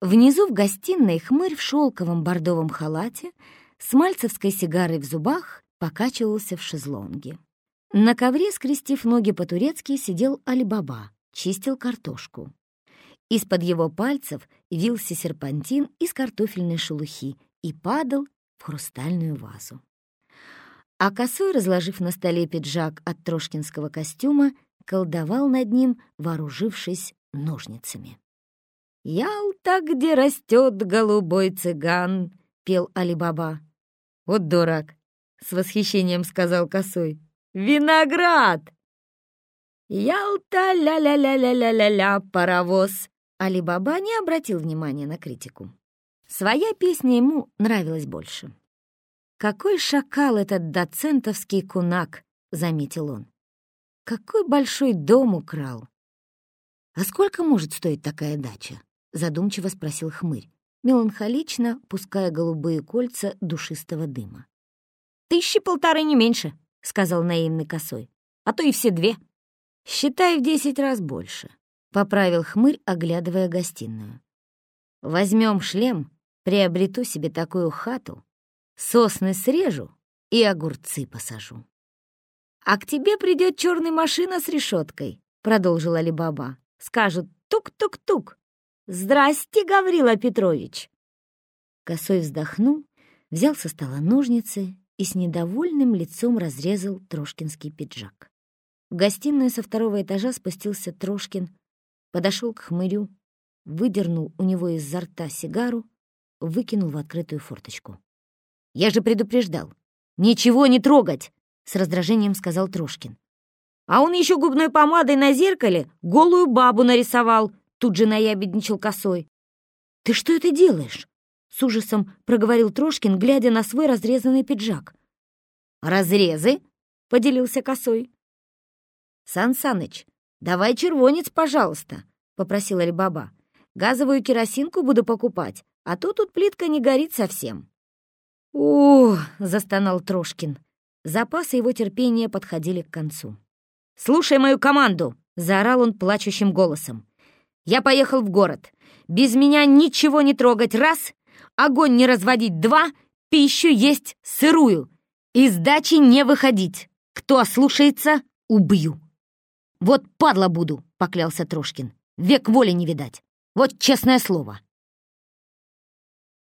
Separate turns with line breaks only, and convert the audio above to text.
Внизу в гостиной хмырь в шелковом бордовом халате с мальцевской сигарой в зубах покачивался в шезлонге. На ковре, скрестив ноги по-турецки, сидел Алибаба, чистил картошку. Из-под его пальцев вился серпантин из картофельной шелухи и падал в хрустальную вазу. А косой, разложив на столе пиджак от трошкинского костюма, колдовал над ним, вооружившись ножницами. «Ялта, где растет голубой цыган», — пел Алибаба. «Вот дурак», — с восхищением сказал косой. «Виноград!» «Ялта, ля-ля-ля-ля-ля-ля-ля, паровоз!» Алибаба не обратил внимания на критику. Своя песня ему нравилась больше. «Какой шакал этот доцентовский кунак!» — заметил он. «Какой большой дом украл!» «А сколько может стоить такая дача?» — задумчиво спросил хмырь, меланхолично пуская голубые кольца душистого дыма.
«Тысячи полторы не меньше», — сказал наивный косой. «А то и все две».
«Считай в десять раз больше», — поправил хмырь, оглядывая гостиную. Возьмем шлем, приобрету себе такую хату, сосны срежу и огурцы посажу».
«А к тебе придет черная машина с решеткой», — продолжила Алибаба. «Скажут тук-тук-тук, «Здрасте, Гаврила Петрович!»
Косой вздохнул, взял со стола ножницы и с недовольным лицом разрезал Трошкинский пиджак. В гостиную со второго этажа спустился Трошкин, подошел к хмырю, выдернул у него изо рта сигару, выкинул в открытую форточку. «Я же предупреждал! Ничего не трогать!» — с раздражением сказал Трошкин.
«А он еще губной помадой на зеркале голую бабу нарисовал!» Тут же наябедничал косой.
«Ты что это делаешь?» — с ужасом проговорил Трошкин, глядя на свой разрезанный пиджак.
«Разрезы?» — поделился косой.
«Сан Саныч, давай червонец, пожалуйста», — попросила Алибаба. «Газовую керосинку буду покупать, а то тут плитка не горит совсем».
«О!» — застонал Трошкин. Запасы его терпения подходили к концу. «Слушай мою команду!» — заорал он плачущим голосом. Я поехал в город. Без меня ничего не трогать — раз, огонь не разводить — два, пищу есть сырую. Из дачи не выходить. Кто ослушается — убью. «Вот падла буду», — поклялся Трошкин. «Век воли не видать. Вот честное слово».